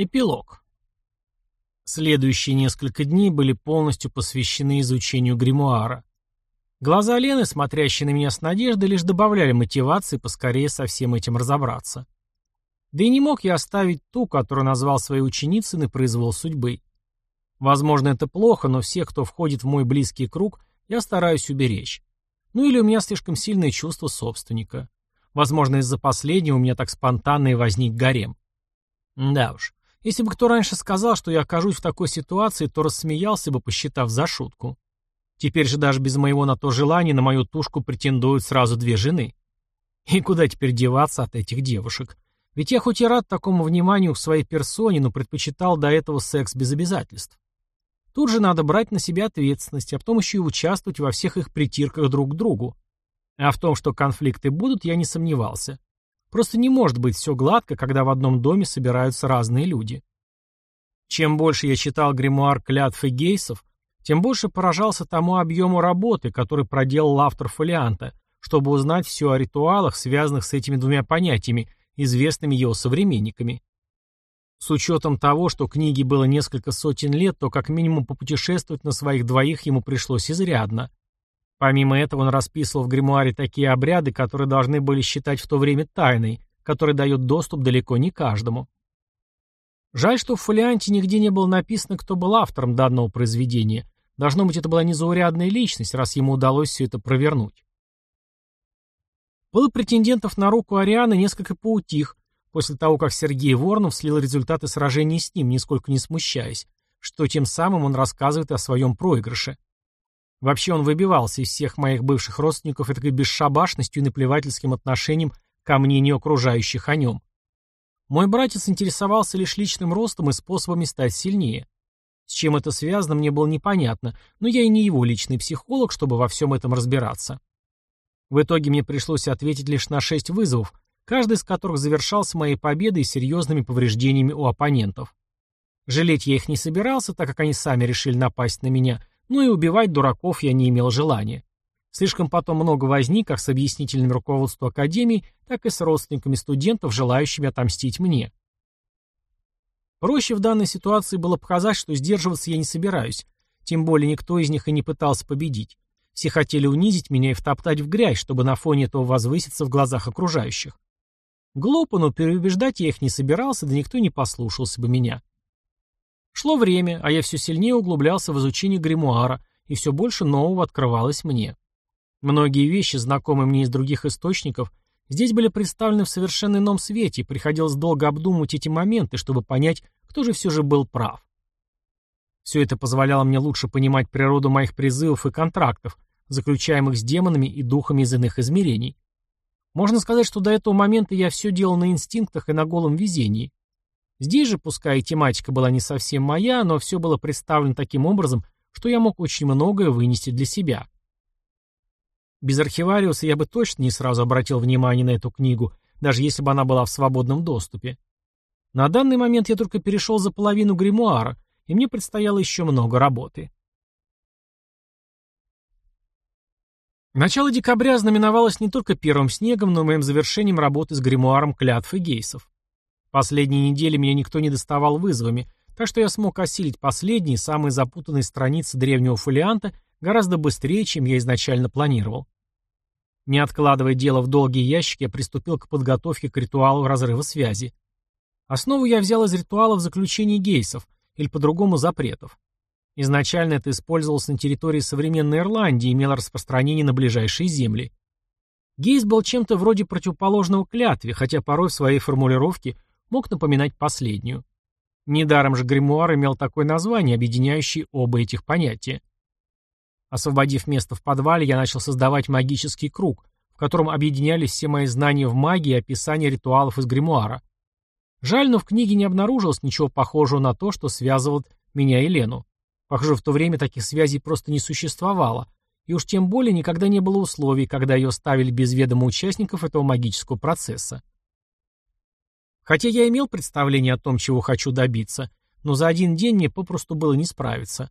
Эпилог. Следующие несколько дней были полностью посвящены изучению гримуара. Глаза Лены, смотрящие на меня с надеждой, лишь добавляли мотивации поскорее со всем этим разобраться. Да и не мог я оставить ту, которую назвал своей ученицей на произвол судьбы. Возможно, это плохо, но всех, кто входит в мой близкий круг, я стараюсь уберечь. Ну или у меня слишком сильное чувство собственника. Возможно, из-за последнего у меня так спонтанно и возник гарем. Да уж. Если бы кто раньше сказал, что я окажусь в такой ситуации, то рассмеялся бы, посчитав за шутку. Теперь же даже без моего на то желания на мою тушку претендуют сразу две жены. И куда теперь деваться от этих девушек? Ведь я хоть и рад такому вниманию к своей персоне, но предпочитал до этого секс без обязательств. Тут же надо брать на себя ответственность, а потом еще и участвовать во всех их притирках друг к другу. А в том, что конфликты будут, я не сомневался. Просто не может быть все гладко, когда в одном доме собираются разные люди. Чем больше я читал гримуар клятв и гейсов, тем больше поражался тому объему работы, который проделал автор фолианта, чтобы узнать все о ритуалах, связанных с этими двумя понятиями, известными его современниками. С учетом того, что книге было несколько сотен лет, то как минимум попутешествовать на своих двоих ему пришлось изрядно. Помимо этого он расписывал в гримуаре такие обряды, которые должны были считать в то время тайной, который дает доступ далеко не каждому. Жаль, что в фолианте нигде не было написано, кто был автором данного произведения. Должно быть, это была незаурядная личность, раз ему удалось все это провернуть. Пыл претендентов на руку Арианы несколько поутих, после того, как Сергей Воронов слил результаты сражений с ним, нисколько не смущаясь, что тем самым он рассказывает о своем проигрыше. Вообще он выбивался из всех моих бывших родственников этой бесшабашностью и наплевательским отношением ко мнению окружающих о нем. Мой братец интересовался лишь личным ростом и способами стать сильнее. С чем это связано, мне было непонятно, но я и не его личный психолог, чтобы во всем этом разбираться. В итоге мне пришлось ответить лишь на шесть вызовов, каждый из которых завершался моей победой и серьезными повреждениями у оппонентов. Жалеть я их не собирался, так как они сами решили напасть на меня, ну и убивать дураков я не имел желания. Слишком потом много возни как с объяснительным руководством Академии, так и с родственниками студентов, желающими отомстить мне. Проще в данной ситуации было показать, что сдерживаться я не собираюсь, тем более никто из них и не пытался победить. Все хотели унизить меня и втоптать в грязь, чтобы на фоне этого возвыситься в глазах окружающих. Глупо, но переубеждать я их не собирался, да никто не послушался бы меня. Шло время, а я все сильнее углублялся в изучение гримуара, и все больше нового открывалось мне. Многие вещи, знакомые мне из других источников, здесь были представлены в совершенно ином свете, и приходилось долго обдумывать эти моменты, чтобы понять, кто же все же был прав. Все это позволяло мне лучше понимать природу моих призывов и контрактов, заключаемых с демонами и духами из иных измерений. Можно сказать, что до этого момента я все делал на инстинктах и на голом везении. Здесь же, пускай и тематика была не совсем моя, но все было представлено таким образом, что я мог очень многое вынести для себя. Без архивариуса я бы точно не сразу обратил внимание на эту книгу, даже если бы она была в свободном доступе. На данный момент я только перешел за половину гримуара, и мне предстояло еще много работы. Начало декабря знаменовалось не только первым снегом, но и моим завершением работы с гримуаром клятв и гейсов. Последние недели меня никто не доставал вызовами, так что я смог осилить последние, самые запутанные страницы древнего фолианта гораздо быстрее, чем я изначально планировал. Не откладывая дело в долгий ящик, я приступил к подготовке к ритуалу разрыва связи. Основу я взял из ритуалов заключения гейсов, или по-другому запретов. Изначально это использовалось на территории современной Ирландии и имело распространение на ближайшие земли. Гейс был чем-то вроде противоположного клятве, хотя порой в своей формулировке мог напоминать последнюю. Недаром же гримуар имел такое название, объединяющее оба этих понятия. Освободив место в подвале, я начал создавать магический круг, в котором объединялись все мои знания в магии и описание ритуалов из гримуара. Жаль, но в книге не обнаружилось ничего похожего на то, что связывало меня и Лену. Похоже, в то время таких связей просто не существовало, и уж тем более никогда не было условий, когда ее ставили без ведома участников этого магического процесса. Хотя я имел представление о том, чего хочу добиться, но за один день мне попросту было не справиться.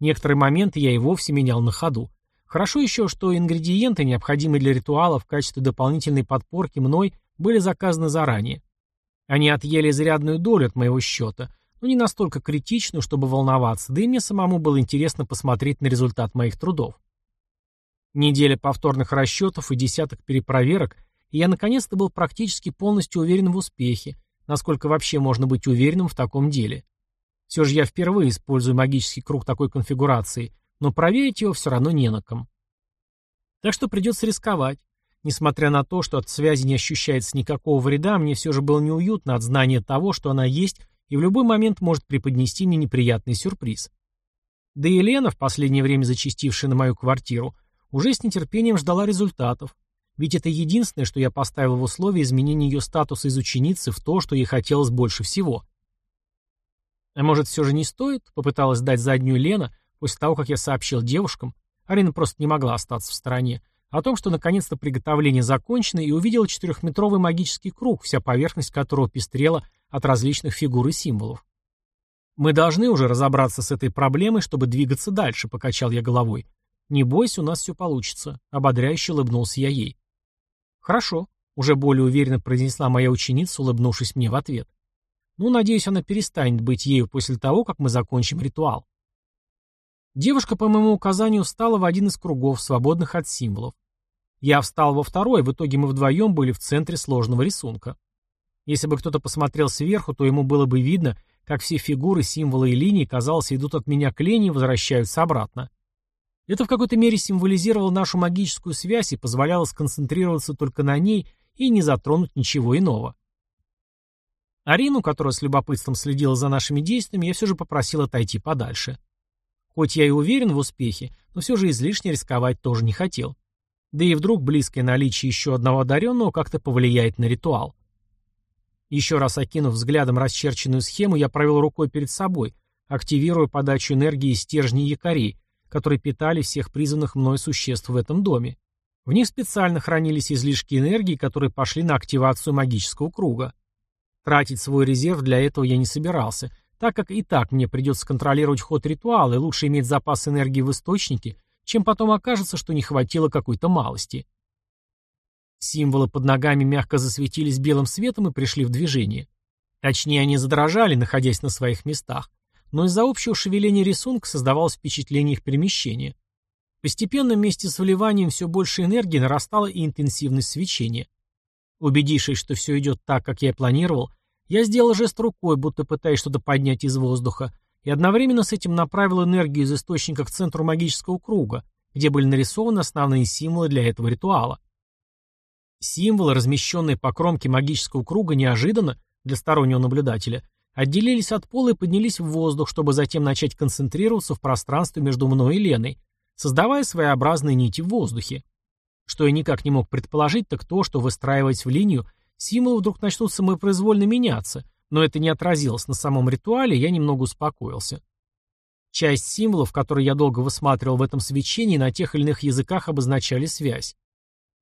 Некоторые моменты я и вовсе менял на ходу. Хорошо еще, что ингредиенты, необходимые для ритуала в качестве дополнительной подпорки мной, были заказаны заранее. Они отъели изрядную долю от моего счета, но не настолько критичную, чтобы волноваться, да и мне самому было интересно посмотреть на результат моих трудов. Неделя повторных расчетов и десяток перепроверок, и я наконец-то был практически полностью уверен в успехе, насколько вообще можно быть уверенным в таком деле. Все же я впервые использую магический круг такой конфигурации, но проверить его все равно не на ком. Так что придется рисковать. Несмотря на то, что от связи не ощущается никакого вреда, мне все же было неуютно от знания того, что она есть и в любой момент может преподнести мне неприятный сюрприз. Да и Елена, в последнее время зачастившая на мою квартиру, уже с нетерпением ждала результатов, ведь это единственное, что я поставил в условие изменения ее статуса из ученицы в то, что ей хотелось больше всего. А может, все же не стоит? Попыталась дать заднюю Лена, после того, как я сообщил девушкам. Арина просто не могла остаться в стороне. О том, что наконец-то приготовление закончено, и увидела четырехметровый магический круг, вся поверхность которого пестрела от различных фигур и символов. «Мы должны уже разобраться с этой проблемой, чтобы двигаться дальше», — покачал я головой. «Не бойся, у нас все получится», — ободряюще улыбнулся я ей. «Хорошо», — уже более уверенно произнесла моя ученица, улыбнувшись мне в ответ. «Ну, надеюсь, она перестанет быть ею после того, как мы закончим ритуал». Девушка по моему указанию встала в один из кругов, свободных от символов. Я встал во второй, в итоге мы вдвоем были в центре сложного рисунка. Если бы кто-то посмотрел сверху, то ему было бы видно, как все фигуры, символы и линии, казалось, идут от меня к линии и возвращаются обратно. Это в какой-то мере символизировало нашу магическую связь и позволяло сконцентрироваться только на ней и не затронуть ничего иного. Арину, которая с любопытством следила за нашими действиями, я все же попросил отойти подальше. Хоть я и уверен в успехе, но все же излишне рисковать тоже не хотел. Да и вдруг близкое наличие еще одного одаренного как-то повлияет на ритуал. Еще раз окинув взглядом расчерченную схему, я провел рукой перед собой, активируя подачу энергии из стержней якорей, которые питали всех призванных мной существ в этом доме. В них специально хранились излишки энергии, которые пошли на активацию магического круга. Тратить свой резерв для этого я не собирался, так как и так мне придется контролировать ход ритуала, и лучше иметь запас энергии в источнике, чем потом окажется, что не хватило какой-то малости. Символы под ногами мягко засветились белым светом и пришли в движение. Точнее, они задрожали, находясь на своих местах но из-за общего шевеления рисунка создавалось впечатление их перемещения. Постепенно вместе с вливанием все больше энергии нарастала и интенсивность свечения. Убедившись, что все идет так, как я планировал, я сделал жест рукой, будто пытаясь что-то поднять из воздуха, и одновременно с этим направил энергию из источника к центру магического круга, где были нарисованы основные символы для этого ритуала. Символы, размещенные по кромке магического круга, неожиданно, для стороннего наблюдателя, отделились от пола и поднялись в воздух, чтобы затем начать концентрироваться в пространстве между мной и Леной, создавая своеобразные нити в воздухе. Что я никак не мог предположить, так то, что, выстраиваясь в линию, символы вдруг начнут самопроизвольно меняться, но это не отразилось на самом ритуале, я немного успокоился. Часть символов, которые я долго высматривал в этом свечении, на тех или иных языках обозначали связь.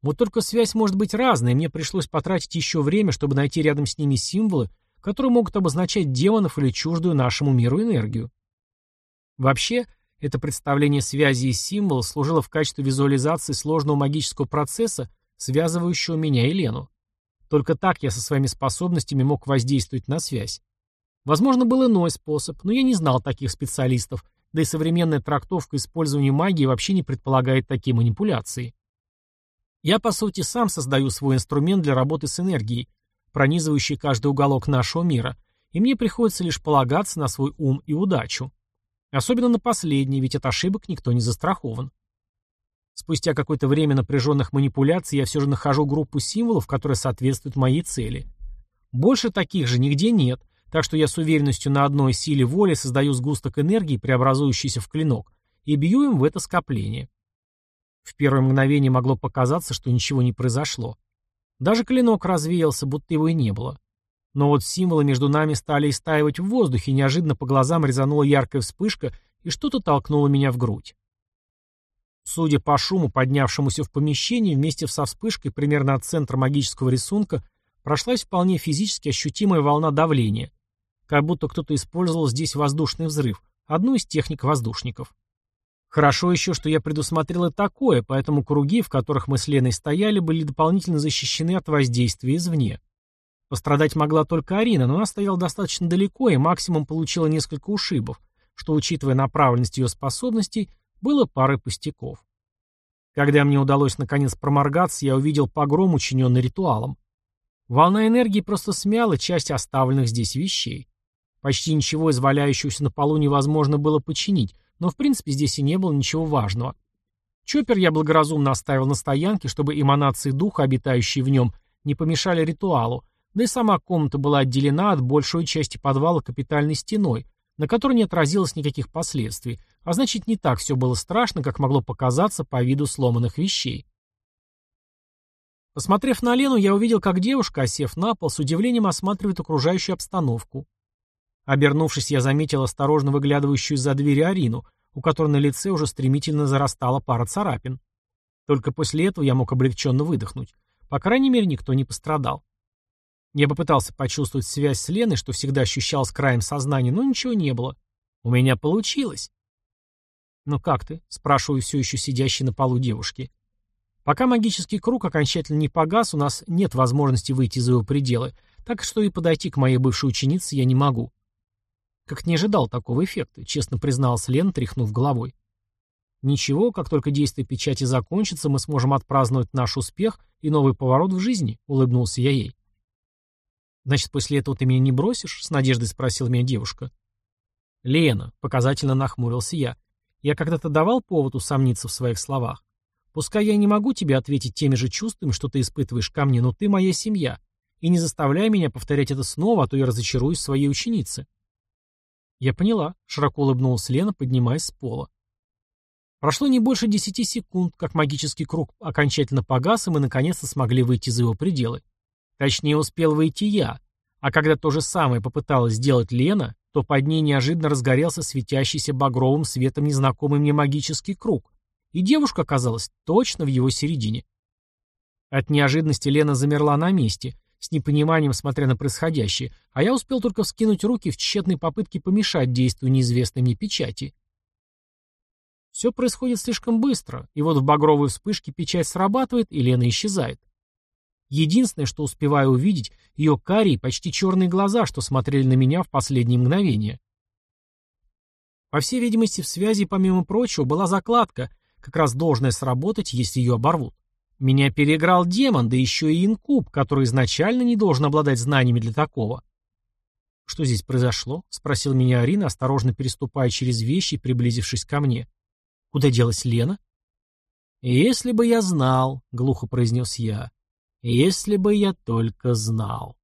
Вот только связь может быть разной, мне пришлось потратить еще время, чтобы найти рядом с ними символы, которые могут обозначать демонов или чуждую нашему миру энергию. Вообще, это представление связи и символа служило в качестве визуализации сложного магического процесса, связывающего меня и Лену. Только так я со своими способностями мог воздействовать на связь. Возможно, был иной способ, но я не знал таких специалистов, да и современная трактовка использования магии вообще не предполагает такие манипуляции. Я, по сути, сам создаю свой инструмент для работы с энергией, пронизывающий каждый уголок нашего мира, и мне приходится лишь полагаться на свой ум и удачу. Особенно на последний, ведь от ошибок никто не застрахован. Спустя какое-то время напряженных манипуляций я все же нахожу группу символов, которые соответствуют моей цели. Больше таких же нигде нет, так что я с уверенностью на одной силе воли создаю сгусток энергии, преобразующийся в клинок, и бью им в это скопление. В первое мгновение могло показаться, что ничего не произошло. Даже клинок развеялся, будто его и не было. Но вот символы между нами стали истаивать в воздухе, неожиданно по глазам резанула яркая вспышка, и что-то толкнуло меня в грудь. Судя по шуму, поднявшемуся в помещении, вместе со вспышкой примерно от центра магического рисунка прошлась вполне физически ощутимая волна давления, как будто кто-то использовал здесь воздушный взрыв, одну из техник воздушников. Хорошо еще, что я предусмотрел и такое, поэтому круги, в которых мы с Леной стояли, были дополнительно защищены от воздействия извне. Пострадать могла только Арина, но она стояла достаточно далеко и максимум получила несколько ушибов, что, учитывая направленность ее способностей, было парой пустяков. Когда мне удалось наконец проморгаться, я увидел погром, учиненный ритуалом. Волна энергии просто смяла часть оставленных здесь вещей. Почти ничего из валяющегося на полу невозможно было починить, но в принципе здесь и не было ничего важного. Чоппер я благоразумно оставил на стоянке, чтобы эманации духа, обитающие в нем, не помешали ритуалу, да и сама комната была отделена от большей части подвала капитальной стеной, на которой не отразилось никаких последствий, а значит не так все было страшно, как могло показаться по виду сломанных вещей. Посмотрев на Лену, я увидел, как девушка, осев на пол, с удивлением осматривает окружающую обстановку. Обернувшись, я заметил осторожно выглядывающую из-за двери Арину, у которой на лице уже стремительно зарастала пара царапин. Только после этого я мог облегченно выдохнуть. По крайней мере, никто не пострадал. Я попытался почувствовать связь с Леной, что всегда ощущал с краем сознания, но ничего не было. У меня получилось. «Ну как ты?» — спрашиваю все еще сидящей на полу девушки. Пока магический круг окончательно не погас, у нас нет возможности выйти из его пределы, так что и подойти к моей бывшей ученице я не могу. Как не ожидал такого эффекта, честно признался Лен, тряхнув головой. Ничего, как только действие печати закончится, мы сможем отпраздновать наш успех и новый поворот в жизни, улыбнулся я ей. «Значит, после этого ты меня не бросишь?» — с надеждой спросила меня девушка. «Лена», — показательно нахмурился я, — «я когда-то давал повод усомниться в своих словах. Пускай я не могу тебе ответить теми же чувствами, что ты испытываешь ко мне, но ты моя семья, и не заставляй меня повторять это снова, а то я разочаруюсь своей ученице». «Я поняла», — широко улыбнулась Лена, поднимаясь с пола. Прошло не больше десяти секунд, как магический круг окончательно погас, и мы наконец-то смогли выйти за его пределы. Точнее, успел выйти я. А когда то же самое попыталась сделать Лена, то под ней неожиданно разгорелся светящийся багровым светом незнакомый мне магический круг, и девушка оказалась точно в его середине. От неожиданности Лена замерла на месте, с непониманием смотря на происходящее, а я успел только вскинуть руки в тщетной попытке помешать действию неизвестной мне печати. Все происходит слишком быстро, и вот в багровой вспышке печать срабатывает, и Лена исчезает. Единственное, что успеваю увидеть, ее карие, почти черные глаза, что смотрели на меня в последние мгновения. По всей видимости, в связи, помимо прочего, была закладка, как раз должная сработать, если ее оборвут. Меня переиграл демон, да еще и инкуб, который изначально не должен обладать знаниями для такого. «Что здесь произошло?» — спросил меня Арина, осторожно переступая через вещи приблизившись ко мне. «Куда делась Лена?» «Если бы я знал», — глухо произнес я, если бы я только знал.